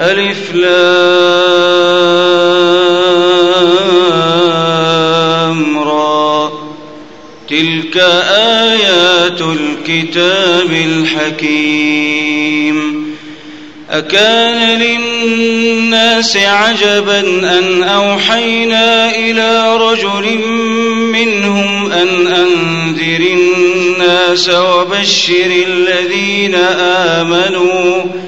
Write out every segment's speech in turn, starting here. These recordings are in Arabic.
ألف لام را. تلك آيات الكتاب الحكيم. أكان للناس عجبا أن أوحينا إلى رجل منهم أن أنذر الناس وبشر الذين آمنوا.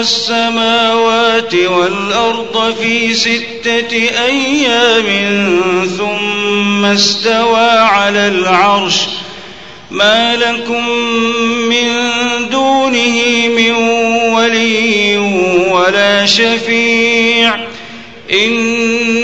السماوات والأرض في ستة أيام ثم استوى على العرش. ما لكم من دونه من ولي ولا شفيع. إن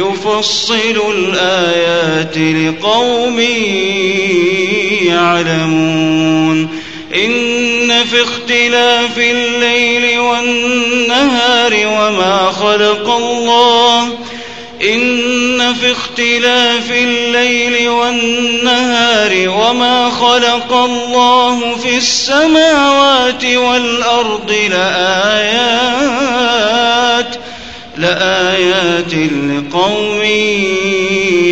يفصل الآيات لقوم يعلمون. إن في اختلاف الليل والنهار وما خلق الله. إن في اختلاف الليل والنهار وما خلق الله في السماوات والأرض لآيات لآيات لقوم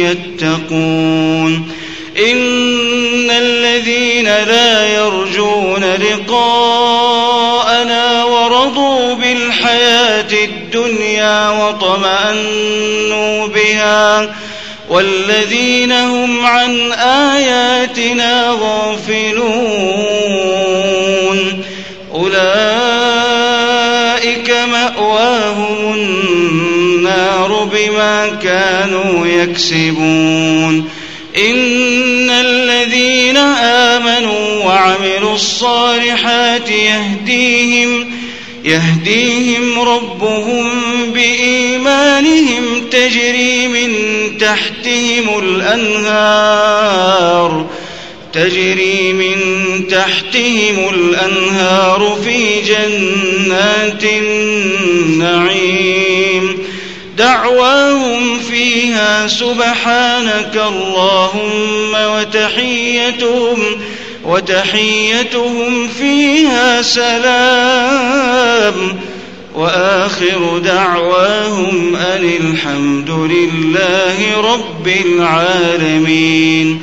يتقون إن الذين لا يرجون لقاءنا ورضوا بالحياة الدنيا وطمأنوا بها والذين هم عن آياتنا غافلون أولئك مأواهم النار بما كانوا يكسبون. إن الذين آمنوا وعملوا الصالحات يهديهم يهديهم ربهم بإيمانهم تجري من تحتهم الأنهار تجري من تحتهم الأنهار في جنات النعيم. دعواهم فيها سبحانك اللهم وتحيتهم وتحيتهم فيها سلام. وآخر دعواهم أن الحمد لله رب العالمين.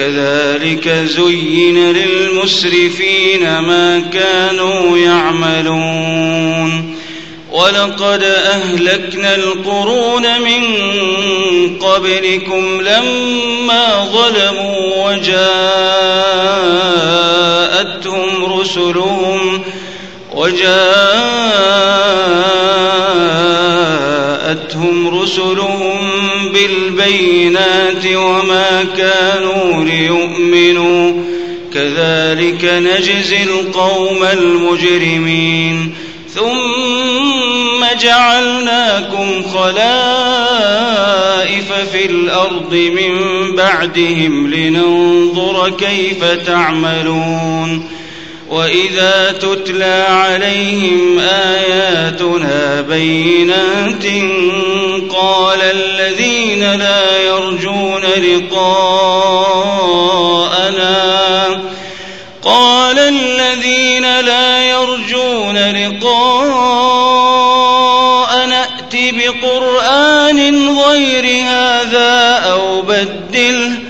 كذلك زين للمسرفين ما كانوا يعملون. ولقد أهلكنا القرون من قبلكم لما ظلموا وجاءتهم رسلهم وجاءتهم رسلهم بالبينات وما كانوا ليؤمنوا. كذلك نجزي القوم المجرمين. ثم جعلناكم خلائف في الأرض من بعدهم لننظر كيف تعملون. وإذا تتلى عليهم آياتنا بينات قال الذين لا يرجون لقاءنا قال الذين لا يرجون لقاء نأت بقرآن غير هذا أو بدله